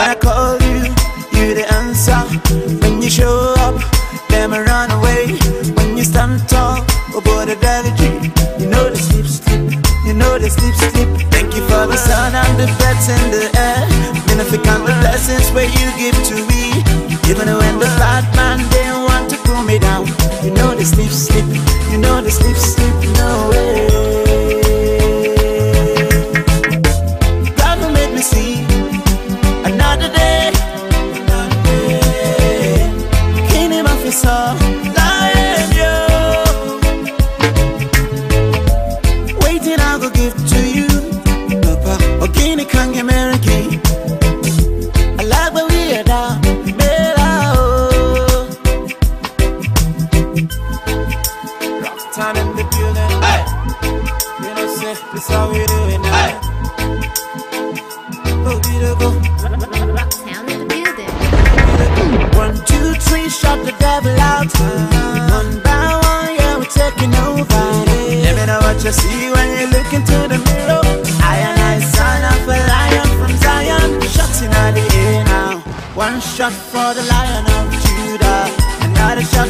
When I call you, you the answer. When you show up, them run away. When you stand tall, oh over the energy, you know the sleep, sleep. You know the sleep, sleep. Thank you for the sun and the birds in the air. Benefit and the blessings where you give to me. Even when the bad man they want to pull me down, you know the sleep, sleep. You know the sleep, sleep. Of Judah. Another shot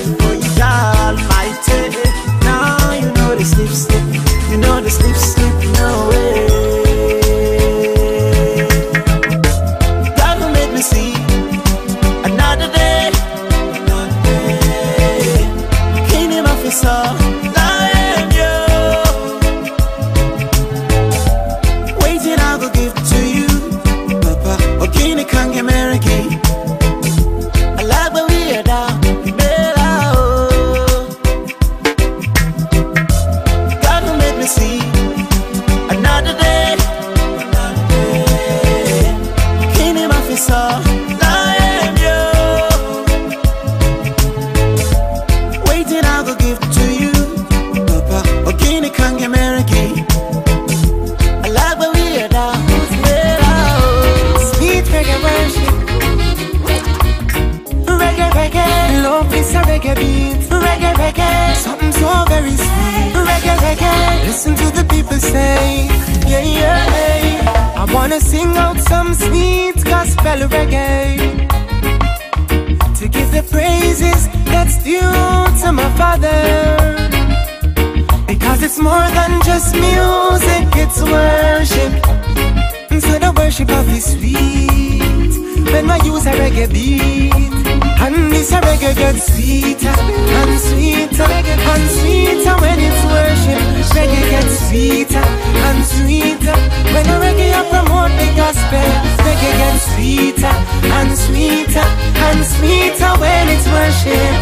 gets sweeter And sweeter And sweeter when it's worship Reggae gets sweeter And sweeter When a reggae I promote the gospel Reggae gets sweeter And sweeter And sweeter when it's worship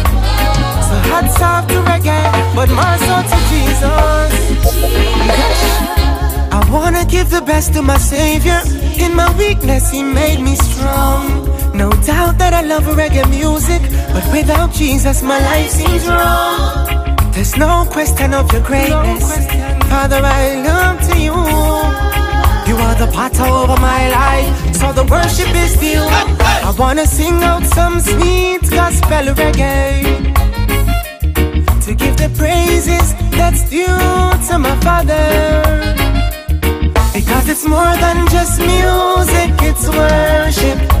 So hats off to reggae But more so to Jesus I wanna give the best to my Savior. In my weakness, He made me strong. No doubt that I love reggae music, but without Jesus, my life seems wrong. There's no question of your greatness. Father, I look to you. You are the potter over my life, so the worship is due. I wanna sing out some sweet gospel reggae to give the praises that's due to my Father. Because it's more than just music, it's worship.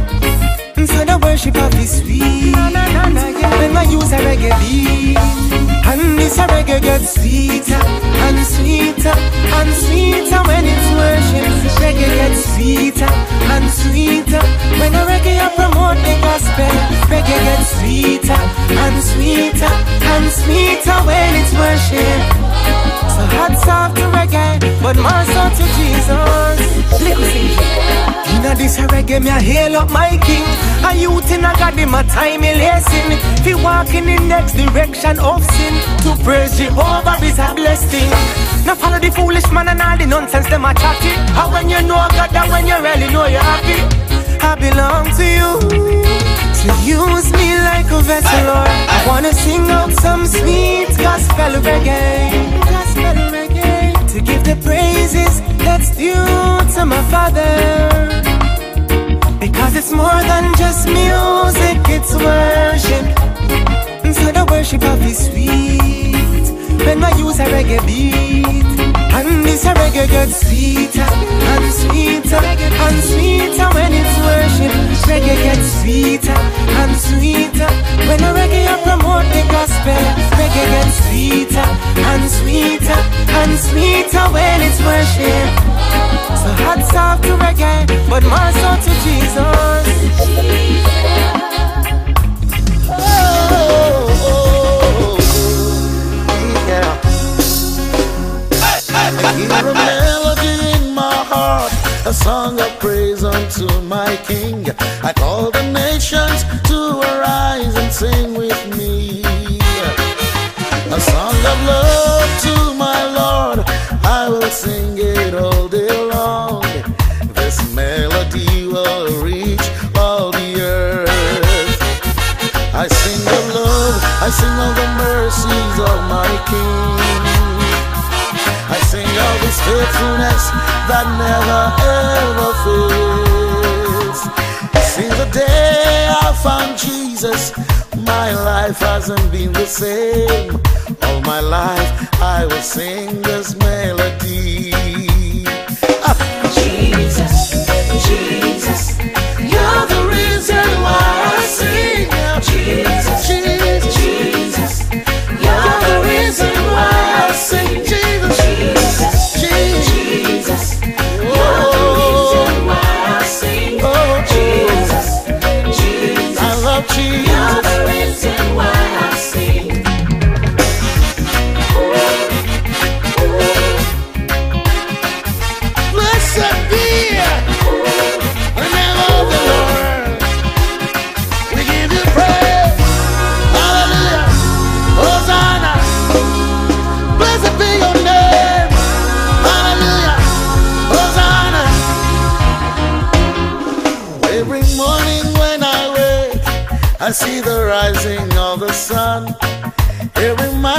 So the worship of His sweet. When I use a reggae beat, and this a reggae gets sweeter and sweeter and sweeter when it's worship. Reggae gets sweeter and sweeter when a reggae I promote the gospel. Reggae gets sweeter and sweeter and sweeter when it's worship. So hats off to reggae, but more so to Jesus. Inna this reggae, me a hail up my king. A youth in a God, him a time he lacing. Fi walk in the next direction of sin. To praise Jehovah is a blessing. Now follow the foolish man and all the nonsense them a chatty. How when you know God and when you really know you're happy. I belong to you. So use me like a vessel, Lord. I wanna sing out some sweet gospel reggae. To give the praises that's due to my Father. Because it's more than just music, it's worship. So the worship of His sweet. When I use a reggae beat, and this reggae gets sweeter and sweeter and sweeter when it's worship. worship, reggae gets sweeter and sweeter. When a reggae I promote the gospel, reggae gets sweeter and sweeter and sweeter when it's worship. So hats off to reggae, but more so to Jesus. Hear a melody in my heart, a song of praise unto my King. I call the nations to arise and sing with me. A song of love to my Lord, I will sing it all day long. This melody will reach all the earth. I sing of love, I sing of the mercies of my King. I sing of His faithfulness that never ever fails. Since the day I found Jesus, my life hasn't been the same. All my life I will sing this melody. Ah. Jesus, Jesus, you're the reason why I sing. Jesus, Jesus, Jesus, you're the reason why I sing. Jesus, Jesus,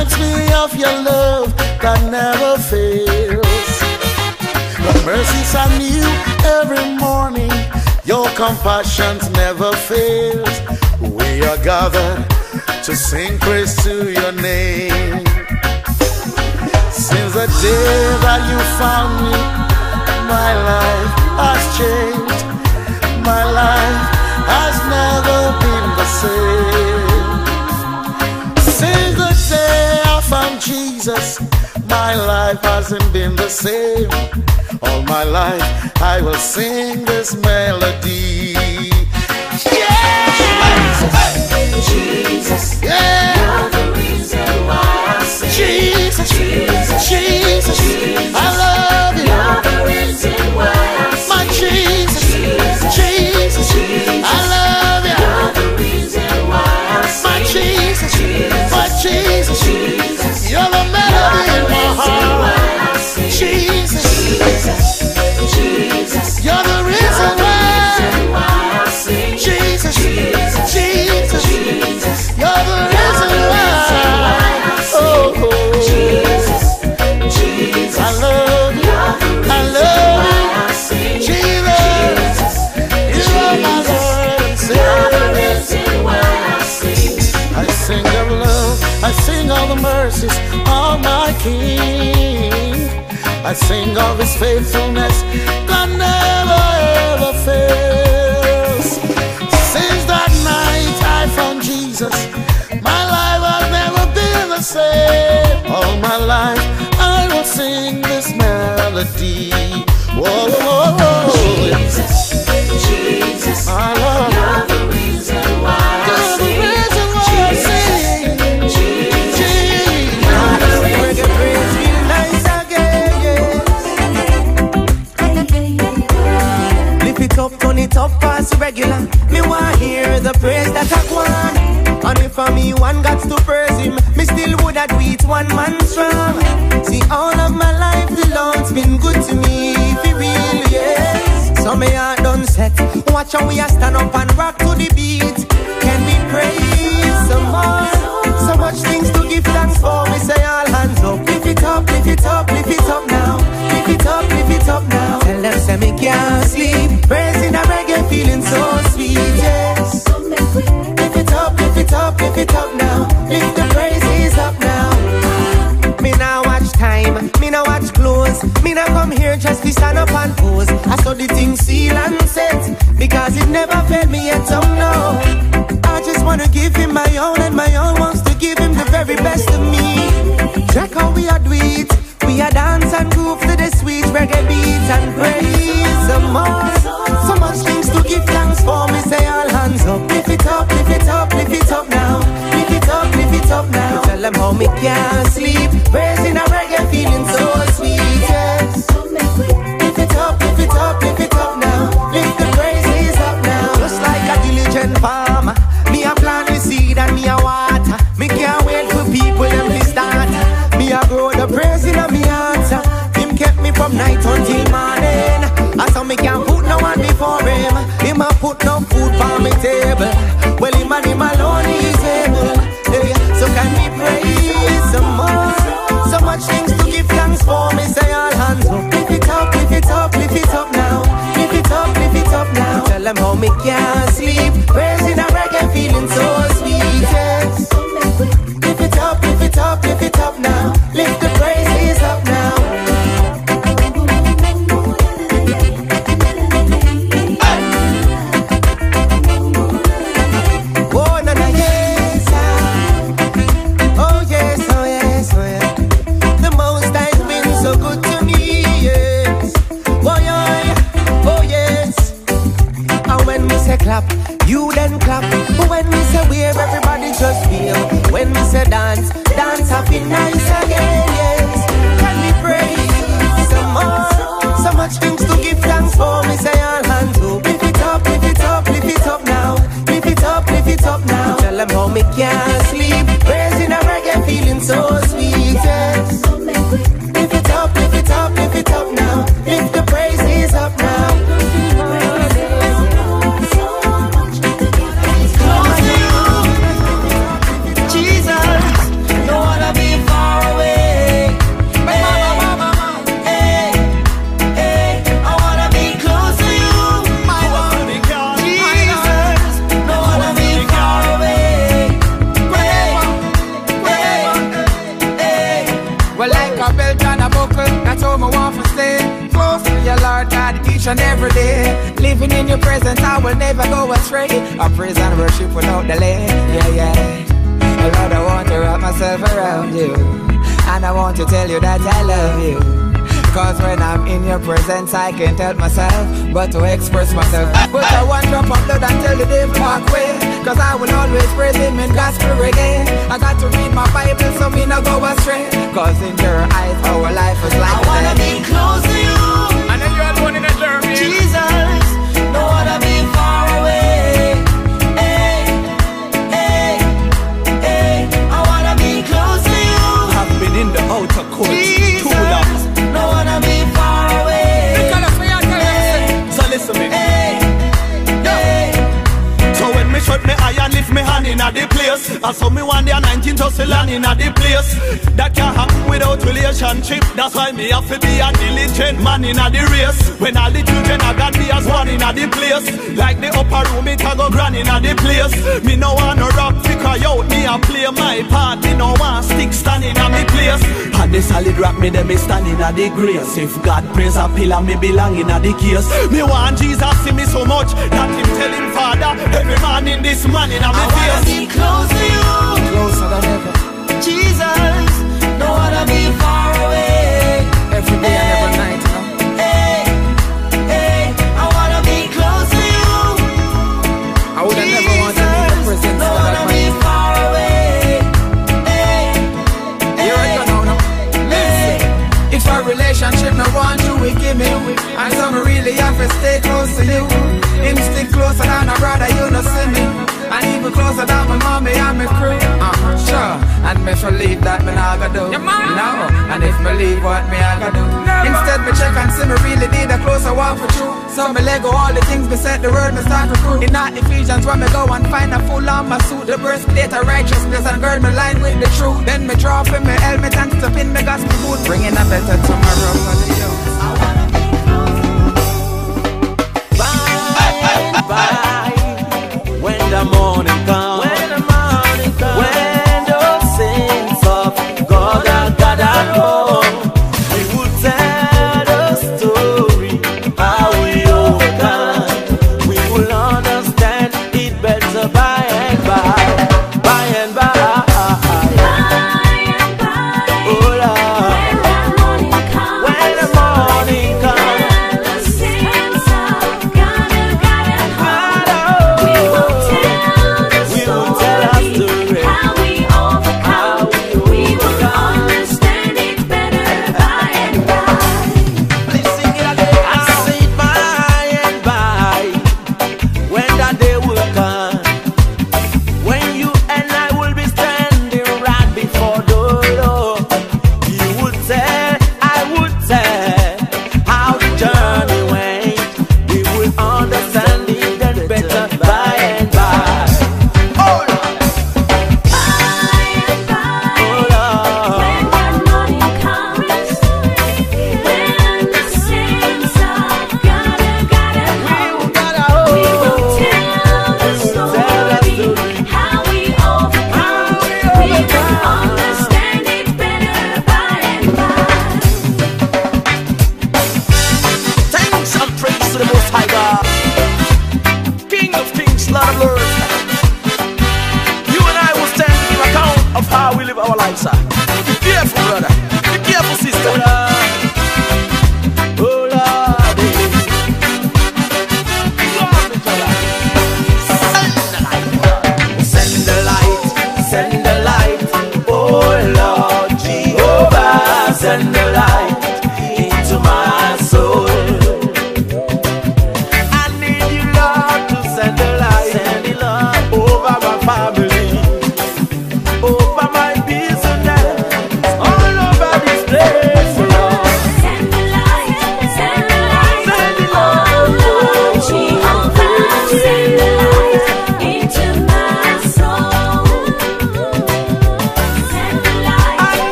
reminds me of your love that never fails. Your mercies are new every morning. Your compassions never fails. We are gathered to sing praise to your name. Since the day that you found me, my life has changed. My life has never been the same. Jesus, my life hasn't been the same. All my life I will sing this melody. Yeah! Jesus, yeah! You're the reason why I sing. Jesus, Jesus, Jesus, I love you. You're the reason why I sing. My Jesus, Jesus, Jesus, I love you. You're the reason why I sing. My Jesus, my Jesus, Jesus, sing of the mercies of my King. I sing of His faithfulness that never ever fails. Since that night I found Jesus, my life has never been the same. All my life I will sing this melody. Whoa, whoa, whoa. Jesus, Jesus, my Lord. Regular. Me want hear the praise that I want. And if for me one got to praise him, me still would have do one man strong. See all of my life the Lord's been good to me, for real, yes. So me heart done set. Watch how we a stand up and rock to the beat. Can we praise some more? So much things to give thanks for. Me say all hands up, lift it up, lift it up, lift it up now. Lift it up, lift it up now. Tell them say me can't. Reggae, feeling so sweet, yes. Lift it up, lift it up, lift it up now. Lift the praises up now. Me now watch time, me now watch clothes. Me now come here just to stand up and pose. I saw the thing seal and set. Because it never failed me yet, oh no. I just wanna give him my own, and my own wants to give him the very best of me. Check how we are do. We are dance and groove to the sweet reggae beats and praise lift it up now, lift it up, lift it up now. Tell them how me can't sleep, praising a reggae feeling so sweet. Yes. Lift it up, lift it up, lift it up now, lift the praises up now. Just like a diligent farmer, me a plant the seed and me a water. Me can't wait for people them to start. Me a grow the praise in a me heart. Him kept me from night until morning. I saw me can't me can't sleep, praising but to express myself. I saw me one day a 19 tussle and inna the place. That can't happen without relationship. That's why me have to be a diligent man inna the race. When all the children I got me as one inna the place. Like the upper room, it a go grand inna the place. Me no want no rock fi cry out, me a play my part. Me no want stick standing inna me place. And the solid rock me dem me standing inna the grace. If God praise a pillar, me belong inna the case. Me want Jesus see me so much that tell him Father every man in this man inna me I wanna face. be close to you. Closer than ever. Jesus, don't wanna be far away. Every day and every night, you know. Hey, hey, I wanna be close to you. I would have never want to leave the presence don't of wanna that be far away. Hey, Here I go now, now. Listen. If a relationship no want you, we give me. And so me really have to stay close to you. Closer than a brother, you know see me. And even closer than my mommy and my crew. Uh, sure. And me for leave that me not gonna do. No. And if me leave what me I gonna do. Instead me check and see me really need a closer walk with you. So me let go all the things me said the word me start recruit. In that Ephesians when me go and find a full armor suit. The breastplate of righteousness and gird me line with the truth. Then me drop in my helmet and step in my gospel boot. Bringing a better tomorrow for the youth.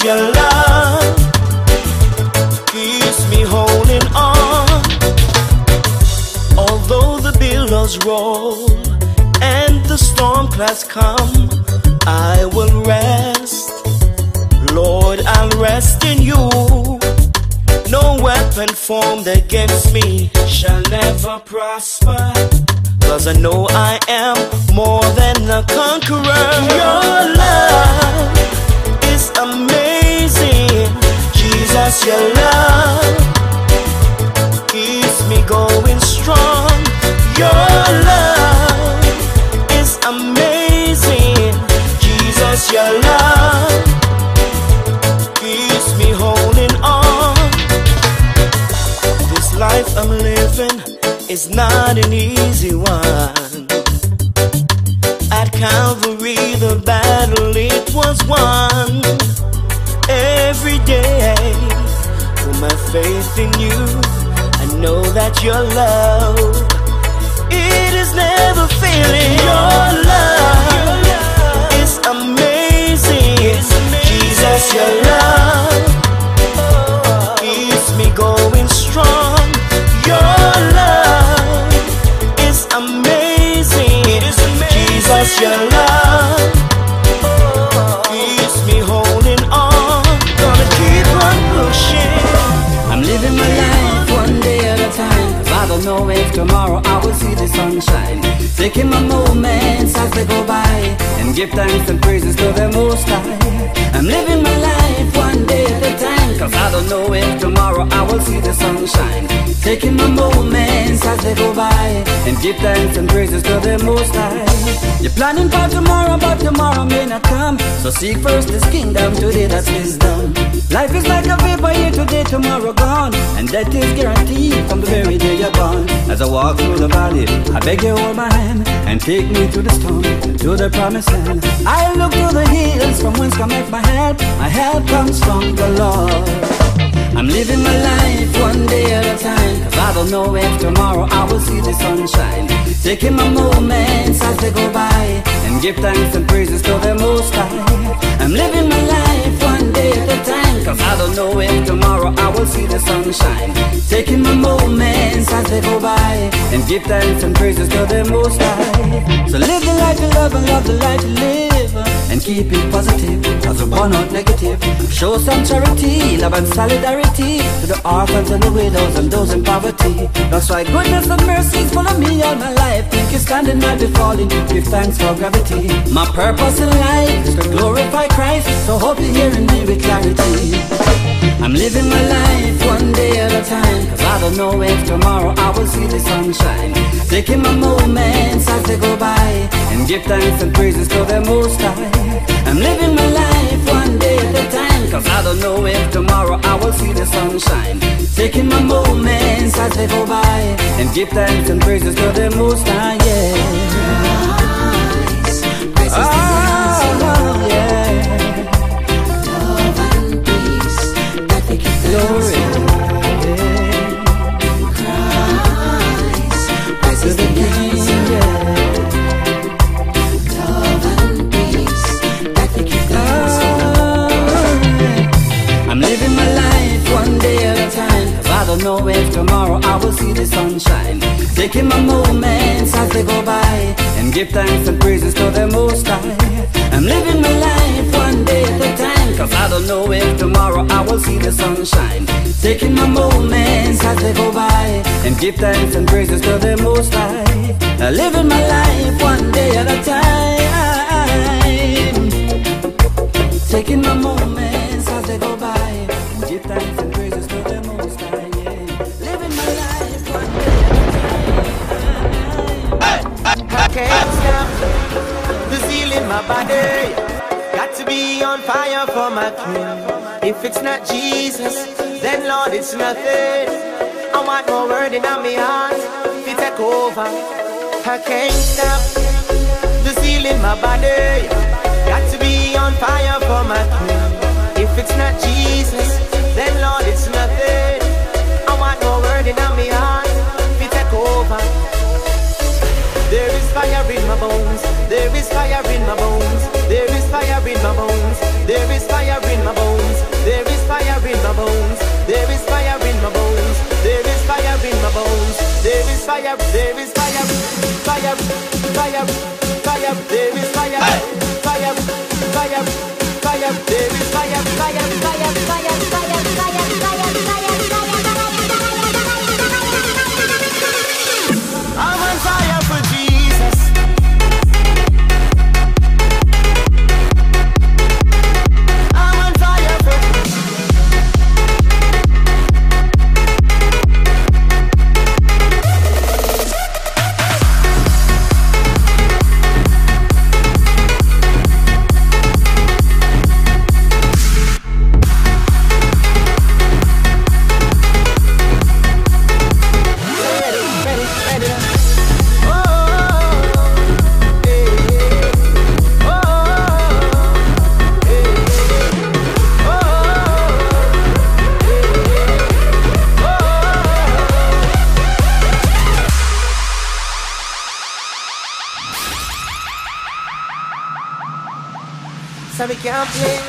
Your love keeps me holding on. Although the billows roll and the storm clouds come, I will rest. Lord, I'll rest in you. No weapon formed against me shall never prosper. Cause I know I am more than a conqueror. Your love is amazing. Jesus, your love keeps me going strong. Your love is amazing. Jesus, your love keeps me holding on. This life I'm living is not an easy one. At Calvary, the battle it was won. Every day, with my faith in you, I know that your love it is never failing. Your love is amazing. Jesus, your love keeps me going strong. Your love is amazing. Jesus, your love tomorrow I will see the sunshine. Taking my moments as they go by. And give thanks and praises to the Most High. I'm living my life Cause I don't know if tomorrow I will see the sunshine. Taking my moments as they go by. And give thanks and praises to the Most High. You're planning for tomorrow, but tomorrow may not come. So seek first His kingdom today, that's wisdom. Life is like a vapor here today, tomorrow gone. And that is guaranteed from the very day you're born. As I walk through the valley, I beg you hold my hand and take me to the storm, to the promised land. I look to the hills from whence cometh my help. My help comes from the Lord. I'm living my life one day at a time. Cause I don't know if tomorrow I will see the sunshine. Taking my moments as they go by. And give thanks and praises to the Most High. I'm living my life one day at a time. Cause I don't know if tomorrow I will see the sunshine. Taking my moments as they go by. And give thanks and praises to the Most High. So live the life you love and love the life you live. And keep it positive, cause we burn out negative. Show some charity, love and solidarity to the orphans and the widows and those in poverty. That's why goodness and mercy follow me all my life. Think you standing might be falling, give thanks for gravity. My purpose in life is to glorify Christ, so hope you're hearing me with clarity. I'm living my life one day at a time. Cause I don't know if tomorrow I will see the sunshine. Taking my moments as they go by And give thanks and praises to the Most High. I'm living my life one day at a time. Cause I don't know if tomorrow I will see the sunshine. Taking my moments as they go by And give thanks and praises to the Most High, yeah. Oh, Glory the King, yeah I'm living my life one day at a time. I don't know if tomorrow I will see the sunshine. Taking my moments as they go by And give thanks and praises to the Most High. I'm living my life one day at a time Cause I don't know if tomorrow I will see the sunshine. Taking my moments as they go by. And give thanks and praises to the Most High. Living my life one day at a time. Taking my moments as they go by. And Give thanks and praises to the Most High, yeah. Living my life one day at a time. I can't stop the zeal in my body. To be on fire for my king. If it's not Jesus, then Lord, it's nothing. I want more word in my heart. It take over. I can't stop the zeal in my body. Got to be on fire for my king. If it's not Jesus, then Lord, it's nothing. I want more word in my heart. It take over. There is fire in my bones. There is fire in my bones. There is fire in my bones. There is fire in my bones. There is fire in my bones. There is fire in my bones. There is fire in my bones. There is fire. There is fire. Fire fire, fire, fire, there is fire, fire, fire, fire, there is fire, fire, fire, fire, fire, fire, I'm on fire can't play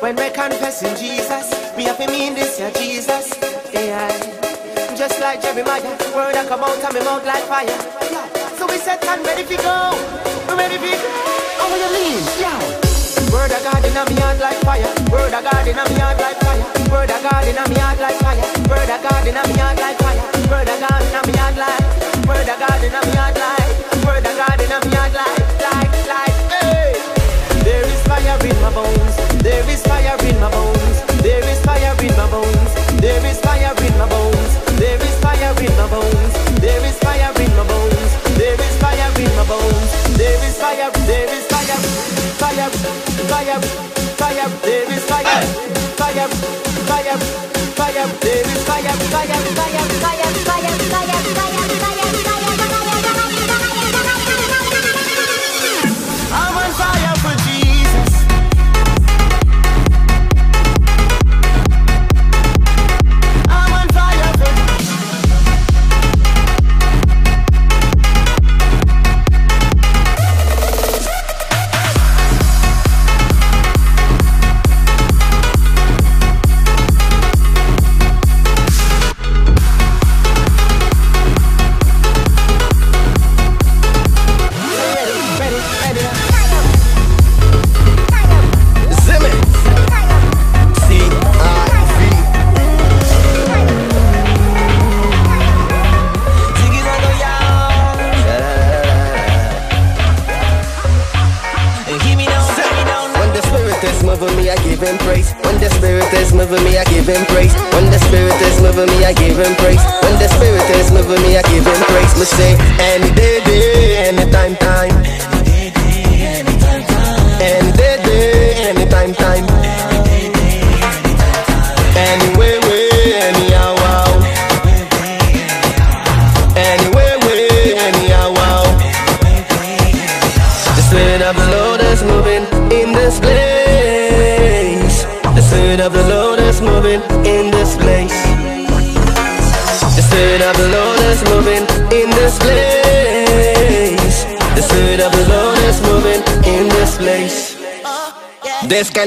when we're confessing Jesus. We have to mean this, yeah, Jesus. Yeah. Just like Jeremiah, word that come out of me mouth like fire. Yeah. So we said, I'm ready to go. We're ready to go. Oh, you mean? Yeah. Word of God in me heart like fire. Word of God in me heart like fire. Word of God in me heart like fire. Word of God in me heart like fire. Word of God in me heart like. Word of God in me heart like. In my bones. There is fire in my bones. There is fire in my bones. There is fire in my bones. There is fire in my bones. There is fire in my bones. There is fire. There is fire. Fire. Fire. Fire. There is fire. Fire. Fire. Fire. There is fire. Fire. Fire. Fire. Fire. Fire. I'm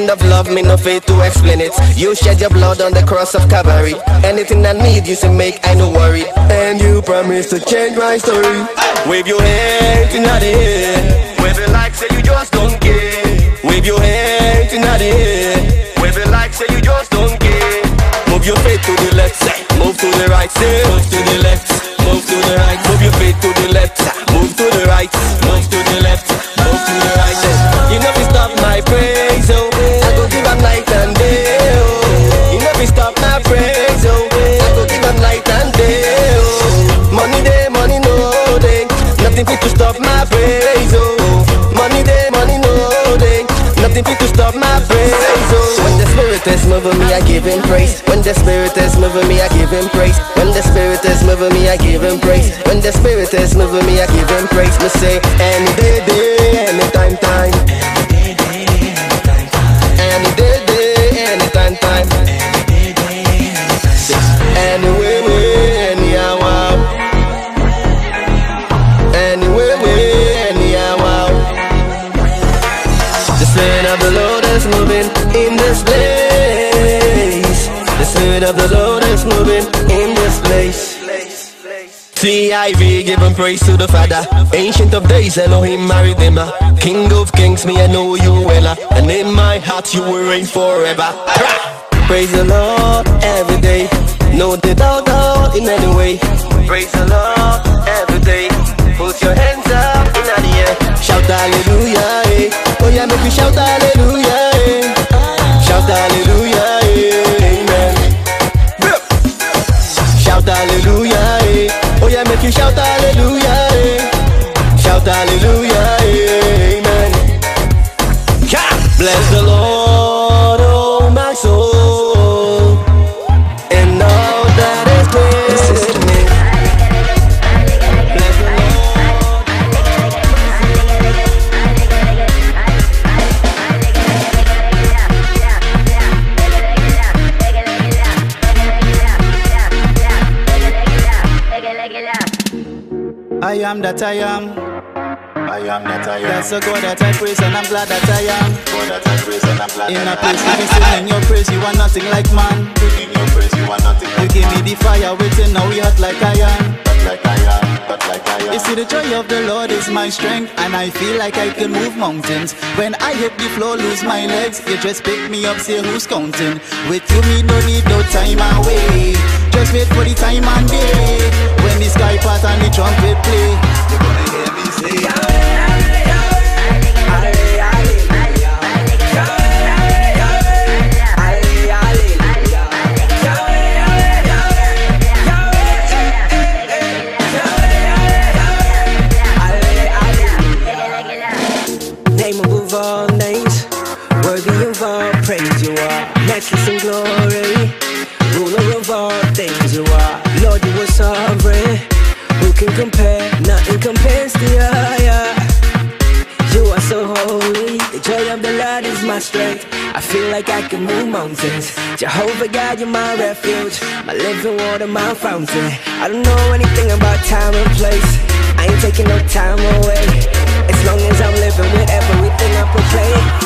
of love, me no fit to explain it. You shed your blood on the cross of Calvary. Anything I need, you say make, I no worry. And you promise to change my story. Wave your hand in the air. Wave it like say you just don't care. Wave your hand in the air. Wave it like say you just don't care. Move your feet to the left, side, Move to the right, side, Move to the left. Give him praise. When the spirit is moving me, I give him praise. When the spirit is moving me, I give him praise. When the spirit is moving me, I give him praise. Me say any day, day, anytime, time. Any day, day, spirit of the Lord is moving in this place. CIV giving praise to the Father. Ancient of days, Elohim uh. King of kings, me I know you well. And in my heart you will reign forever. Praise the Lord every day. No doubt doubt in any way. Praise the Lord every day. Put your hands up in the air. Shout hallelujah. Eh. Oh yeah, make you shout hallelujah. Shout hallelujah, that I am. I am that I am. That's a God that I praise and I'm glad that I am. God that I praise and I'm glad In a place to be singing your praise, you are nothing like man. In your praise, you are nothing like You give me the fire waiting, now we hot like iron. Hot like iron, hot You see the joy of the Lord is my strength and I feel like I can move mountains. When I hit the floor, lose my legs, you just pick me up, say who's counting. With you, me no need no time away. Just wait for the time and day. When the sky part and the trumpet play, you're gonna hear me say. Above all names, worthy of all praise you are. Matchless in glory, ruler of all things you are. Lord, you are sovereign. Who can compare? Like I can move mountains. Jehovah God, you're my refuge, my living water, my fountain. I don't know anything about time and place. I ain't taking no time away. As long as I'm living with everything I proclaim.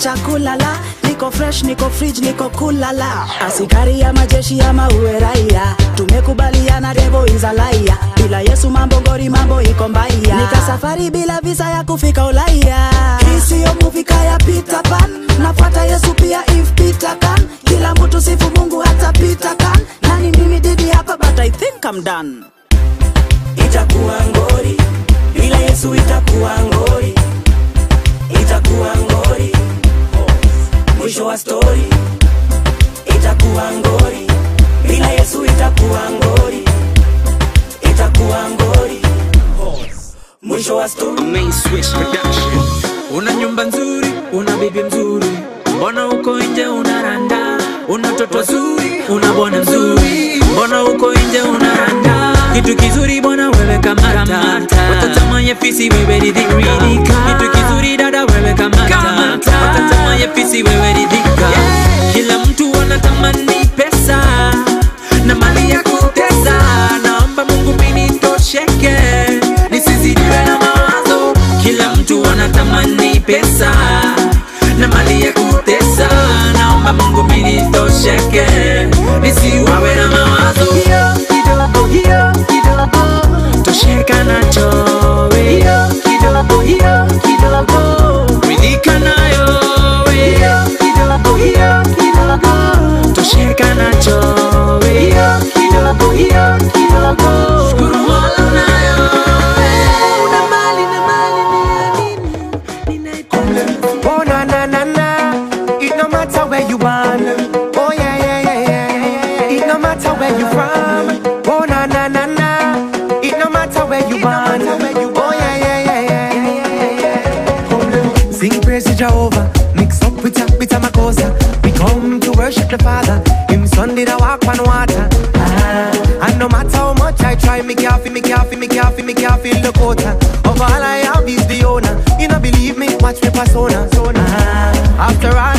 Mavazi kulala niko fresh niko fridge niko kulala. Asikari ya majeshi ya mauwe raia tumekubaliana devo izalaia bila yesu mambo ngori mambo iko Nika safari bila visa ya kufika ulaya. Isiyo muvika ya Peter Pan. Nafuata yesu pia if Peter kan kila mtu sifu mungu hata Peter kan nani mimi didi hapa but I think I'm done. Itakuwa ngori, bila Yesu itakuwa ngori, itakuwa ngori. Mwisho wa stori itakuwa ngori, bila Yesu itakuwa ngori, itakuwa ngori. Mwisho wa stori Main Switch Production. Una nyumba nzuri, una bibi mzuri, mbona uko nje unaranda? Una toto zuri, una bwana mzuri, mbona uko nje unaranda? Kitu kizuri bwana wewe kamata. Watatamanye fisi wewe ridhika kitu kizuri dada wewe kamata. Watatamanye fisi wewe ridhika kila mtu anatamani pesa na mali ya kutesa. Naomba mungu mimi nitosheke nisizidiwe na mawazo. Kila mtu anatamani pesa na mali ya kutesa. Naomba mungu mimi nitosheke nisiwawe na mawazo kidogo hiyo kidogo tosheka nacho we. hiyo kidogo hiyo kidogo ridhika nayo we. hiyo kidogo hiyo kidogo tosheka nacho we. hiyo kidogo hiyo kidogo shukuru Father. Him son did a walk on water. Ah, and no matter how much I try, me can't feel, me can't feel, me can't feel, me can't feel the quota. Of all I have is the owner. You know believe me, watch me persona. Ah, after all